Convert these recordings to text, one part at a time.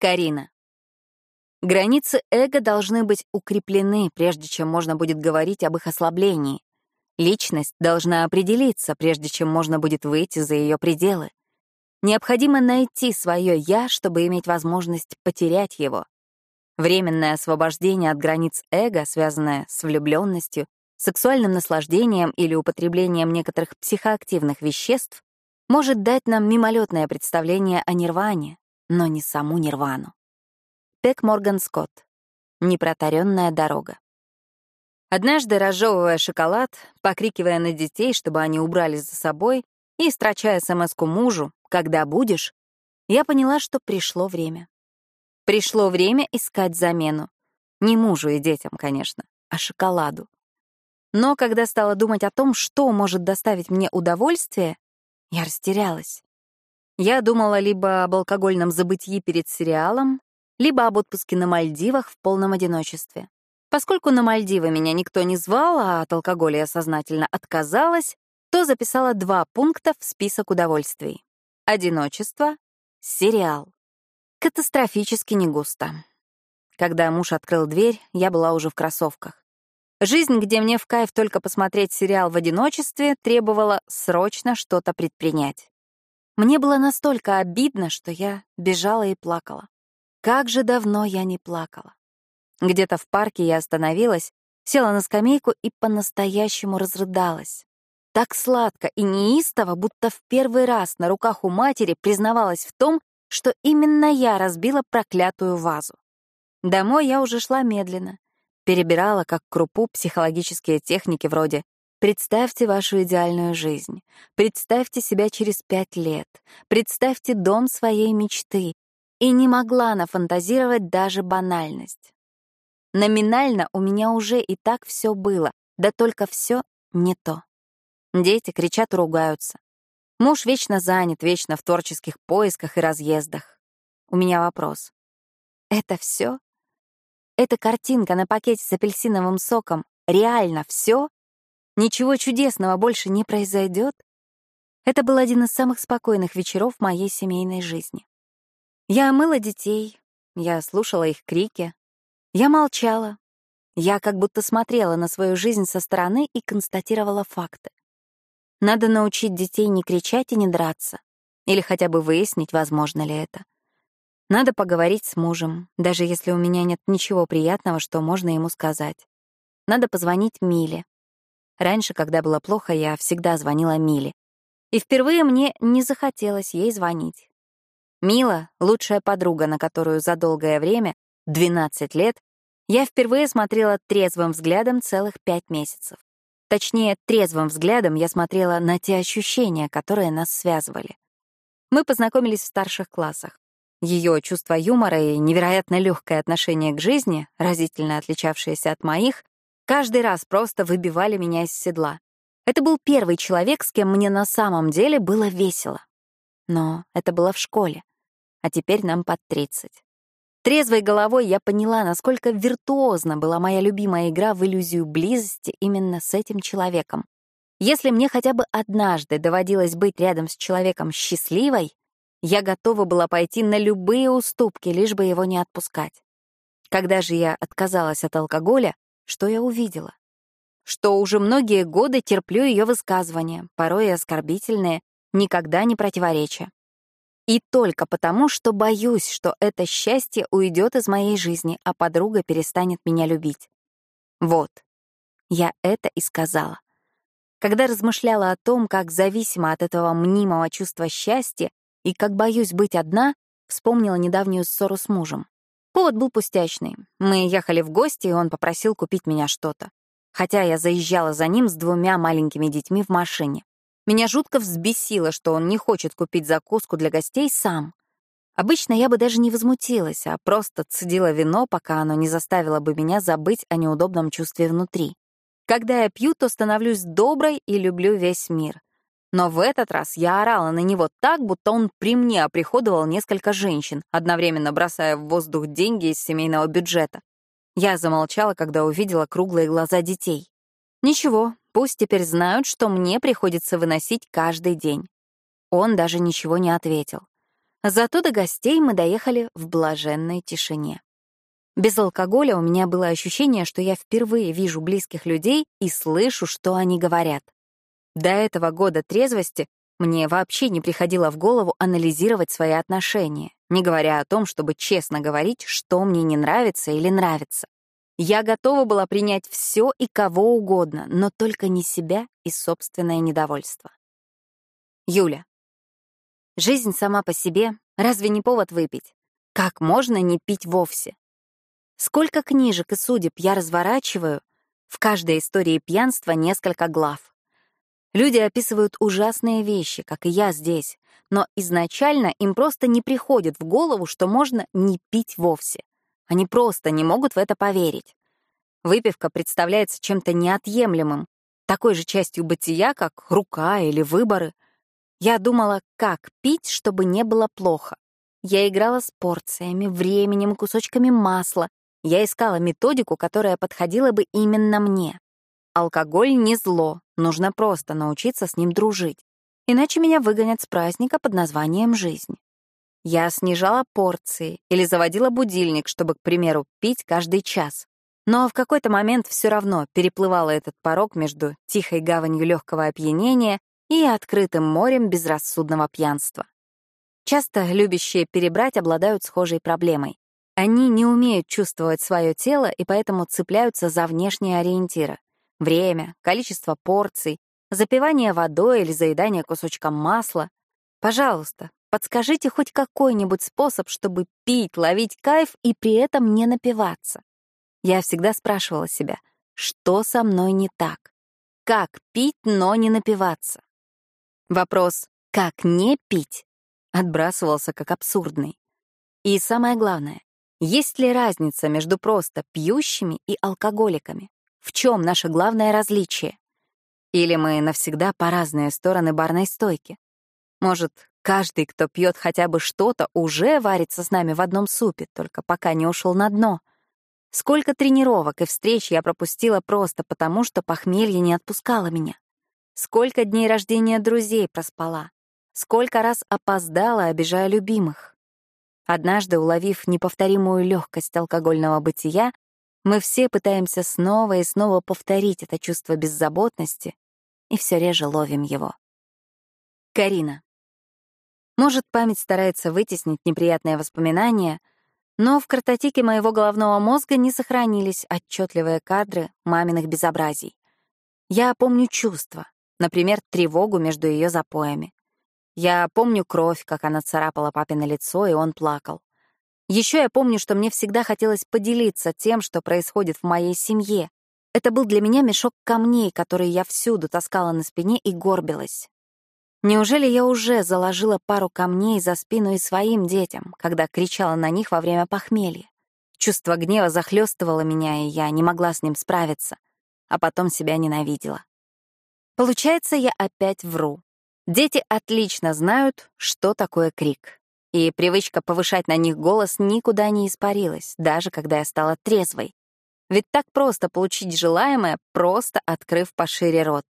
Карина. Границы эго должны быть укреплены, прежде чем можно будет говорить об их ослаблении. Личность должна определиться, прежде чем можно будет выйти за ее пределы. Необходимо найти свое «я», чтобы иметь возможность потерять его. Временное освобождение от границ эго, связанное с влюбленностью, сексуальным наслаждением или употреблением некоторых психоактивных веществ, может дать нам мимолетное представление о нирване, но не саму нирвану. Тек Морган Скотт. Непротаренная дорога. Однажды, разжевывая шоколад, покрикивая на детей, чтобы они убрались за собой, и строчая смс мужу «Когда будешь?», я поняла, что пришло время. Пришло время искать замену. Не мужу и детям, конечно, а шоколаду. Но когда стала думать о том, что может доставить мне удовольствие, я растерялась. Я думала либо об алкогольном забытии перед сериалом, либо об отпуске на Мальдивах в полном одиночестве. Поскольку на Мальдивы меня никто не звал, а от алкоголя я сознательно отказалась, то записала два пункта в список удовольствий. Одиночество, сериал. Катастрофически не густо. Когда муж открыл дверь, я была уже в кроссовках. Жизнь, где мне в кайф только посмотреть сериал в одиночестве, требовала срочно что-то предпринять. Мне было настолько обидно, что я бежала и плакала. Как же давно я не плакала. Где-то в парке я остановилась, села на скамейку и по-настоящему разрыдалась. Так сладко и неистово, будто в первый раз на руках у матери признавалась в том, что именно я разбила проклятую вазу. Домой я уже шла медленно, перебирала как крупу психологические техники вроде «Представьте вашу идеальную жизнь», «Представьте себя через пять лет», «Представьте дом своей мечты», и не могла нафантазировать даже банальность. Номинально у меня уже и так все было, да только все не то. Дети кричат ругаются. Муж вечно занят, вечно в творческих поисках и разъездах. У меня вопрос. Это все? Эта картинка на пакете с апельсиновым соком реально все? Ничего чудесного больше не произойдет? Это был один из самых спокойных вечеров моей семейной жизни. Я омыла детей, я слушала их крики, я молчала, я как будто смотрела на свою жизнь со стороны и констатировала факты. Надо научить детей не кричать и не драться, или хотя бы выяснить, возможно ли это. Надо поговорить с мужем, даже если у меня нет ничего приятного, что можно ему сказать. Надо позвонить Миле. Раньше, когда было плохо, я всегда звонила Миле. И впервые мне не захотелось ей звонить. Мила — лучшая подруга, на которую за долгое время, 12 лет, я впервые смотрела трезвым взглядом целых пять месяцев. Точнее, трезвым взглядом я смотрела на те ощущения, которые нас связывали. Мы познакомились в старших классах. Ее чувство юмора и невероятно легкое отношение к жизни, разительно отличавшееся от моих, каждый раз просто выбивали меня из седла. Это был первый человек, с кем мне на самом деле было весело. Но это было в школе а теперь нам под 30. Трезвой головой я поняла, насколько виртуозна была моя любимая игра в иллюзию близости именно с этим человеком. Если мне хотя бы однажды доводилось быть рядом с человеком счастливой, я готова была пойти на любые уступки, лишь бы его не отпускать. Когда же я отказалась от алкоголя, что я увидела? Что уже многие годы терплю ее высказывания, порой и оскорбительные, никогда не противореча. И только потому, что боюсь, что это счастье уйдет из моей жизни, а подруга перестанет меня любить. Вот, я это и сказала. Когда размышляла о том, как зависима от этого мнимого чувства счастья и как боюсь быть одна, вспомнила недавнюю ссору с мужем. Повод был пустячный. Мы ехали в гости, и он попросил купить меня что-то. Хотя я заезжала за ним с двумя маленькими детьми в машине. Меня жутко взбесило, что он не хочет купить закуску для гостей сам. Обычно я бы даже не возмутилась, а просто цедила вино, пока оно не заставило бы меня забыть о неудобном чувстве внутри. Когда я пью, то становлюсь доброй и люблю весь мир. Но в этот раз я орала на него так, будто он при мне оприходовал несколько женщин, одновременно бросая в воздух деньги из семейного бюджета. Я замолчала, когда увидела круглые глаза детей. Ничего, Пусть теперь знают, что мне приходится выносить каждый день. Он даже ничего не ответил. Зато до гостей мы доехали в блаженной тишине. Без алкоголя у меня было ощущение, что я впервые вижу близких людей и слышу, что они говорят. До этого года трезвости мне вообще не приходило в голову анализировать свои отношения, не говоря о том, чтобы честно говорить, что мне не нравится или нравится. Я готова была принять все и кого угодно, но только не себя и собственное недовольство. Юля. Жизнь сама по себе разве не повод выпить? Как можно не пить вовсе? Сколько книжек и судеб я разворачиваю, в каждой истории пьянства несколько глав. Люди описывают ужасные вещи, как и я здесь, но изначально им просто не приходит в голову, что можно не пить вовсе. Они просто не могут в это поверить. Выпивка представляется чем-то неотъемлемым, такой же частью бытия, как рука или выборы. Я думала, как пить, чтобы не было плохо. Я играла с порциями, временем, кусочками масла. Я искала методику, которая подходила бы именно мне. Алкоголь не зло, нужно просто научиться с ним дружить. Иначе меня выгонят с праздника под названием «Жизнь». Я снижала порции или заводила будильник, чтобы, к примеру, пить каждый час. Но в какой-то момент все равно переплывала этот порог между тихой гаванью легкого опьянения и открытым морем безрассудного пьянства. Часто любящие перебрать обладают схожей проблемой. Они не умеют чувствовать свое тело и поэтому цепляются за внешние ориентиры. Время, количество порций, запивание водой или заедание кусочком масла. Пожалуйста, Подскажите хоть какой-нибудь способ, чтобы пить, ловить кайф и при этом не напиваться. Я всегда спрашивала себя, что со мной не так? Как пить, но не напиваться? Вопрос «как не пить?» отбрасывался как абсурдный. И самое главное, есть ли разница между просто пьющими и алкоголиками? В чем наше главное различие? Или мы навсегда по разные стороны барной стойки? Может, Каждый, кто пьет хотя бы что-то, уже варится с нами в одном супе, только пока не ушел на дно. Сколько тренировок и встреч я пропустила просто потому, что похмелье не отпускало меня. Сколько дней рождения друзей проспала. Сколько раз опоздала, обижая любимых. Однажды, уловив неповторимую легкость алкогольного бытия, мы все пытаемся снова и снова повторить это чувство беззаботности и все реже ловим его. Карина. Может, память старается вытеснить неприятные воспоминания, но в картотеке моего головного мозга не сохранились отчетливые кадры маминых безобразий. Я помню чувства, например, тревогу между ее запоями. Я помню кровь, как она царапала папино лицо, и он плакал. Еще я помню, что мне всегда хотелось поделиться тем, что происходит в моей семье. Это был для меня мешок камней, который я всюду таскала на спине и горбилась. Неужели я уже заложила пару камней за спину и своим детям, когда кричала на них во время похмелья? Чувство гнева захлестывало меня, и я не могла с ним справиться, а потом себя ненавидела. Получается, я опять вру. Дети отлично знают, что такое крик. И привычка повышать на них голос никуда не испарилась, даже когда я стала трезвой. Ведь так просто получить желаемое, просто открыв пошире рот.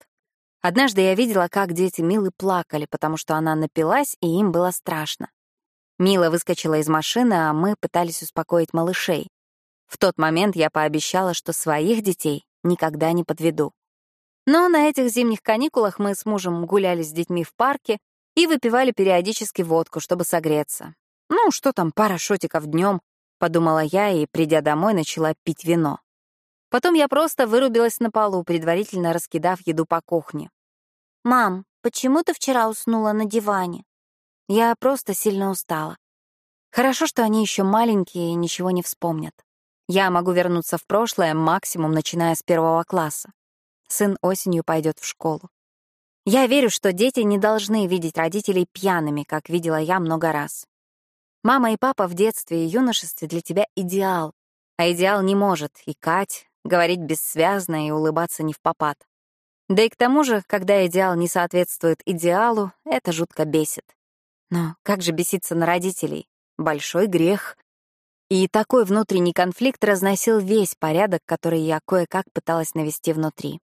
Однажды я видела, как дети Милы плакали, потому что она напилась, и им было страшно. Мила выскочила из машины, а мы пытались успокоить малышей. В тот момент я пообещала, что своих детей никогда не подведу. Но на этих зимних каникулах мы с мужем гуляли с детьми в парке и выпивали периодически водку, чтобы согреться. Ну, что там, пара шотиков днем, подумала я и, придя домой, начала пить вино. Потом я просто вырубилась на полу, предварительно раскидав еду по кухне. «Мам, почему ты вчера уснула на диване?» Я просто сильно устала. Хорошо, что они еще маленькие и ничего не вспомнят. Я могу вернуться в прошлое максимум, начиная с первого класса. Сын осенью пойдет в школу. Я верю, что дети не должны видеть родителей пьяными, как видела я много раз. Мама и папа в детстве и юношестве для тебя идеал, а идеал не может икать, говорить бессвязно и улыбаться не в попад. Да и к тому же, когда идеал не соответствует идеалу, это жутко бесит. Но как же беситься на родителей? Большой грех. И такой внутренний конфликт разносил весь порядок, который я кое-как пыталась навести внутри.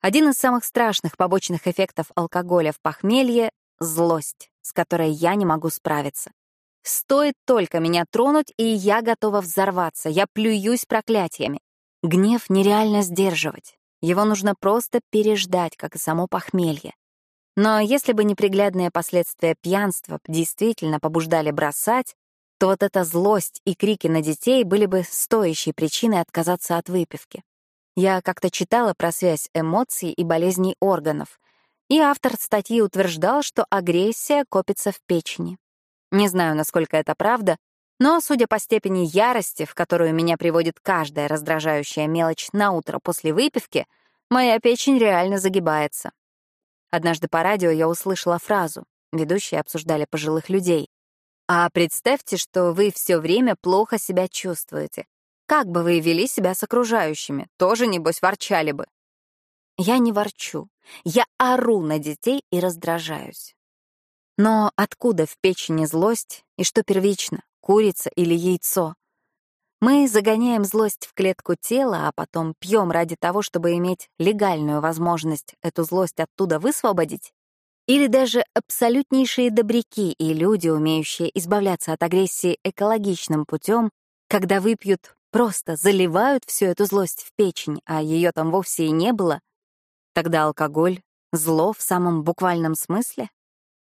Один из самых страшных побочных эффектов алкоголя в похмелье — злость, с которой я не могу справиться. Стоит только меня тронуть, и я готова взорваться, я плююсь проклятиями. Гнев нереально сдерживать. Его нужно просто переждать, как и само похмелье. Но если бы неприглядные последствия пьянства действительно побуждали бросать, то вот эта злость и крики на детей были бы стоящей причиной отказаться от выпивки. Я как-то читала про связь эмоций и болезней органов, и автор статьи утверждал, что агрессия копится в печени. Не знаю, насколько это правда, но, судя по степени ярости, в которую меня приводит каждая раздражающая мелочь на утро после выпивки, моя печень реально загибается. Однажды по радио я услышала фразу, ведущие обсуждали пожилых людей. «А представьте, что вы все время плохо себя чувствуете. Как бы вы вели себя с окружающими? Тоже, небось, ворчали бы». Я не ворчу. Я ору на детей и раздражаюсь. Но откуда в печени злость и что первично? курица или яйцо. Мы загоняем злость в клетку тела, а потом пьем ради того, чтобы иметь легальную возможность эту злость оттуда высвободить? Или даже абсолютнейшие добряки и люди, умеющие избавляться от агрессии экологичным путем, когда выпьют, просто заливают всю эту злость в печень, а ее там вовсе и не было, тогда алкоголь — зло в самом буквальном смысле?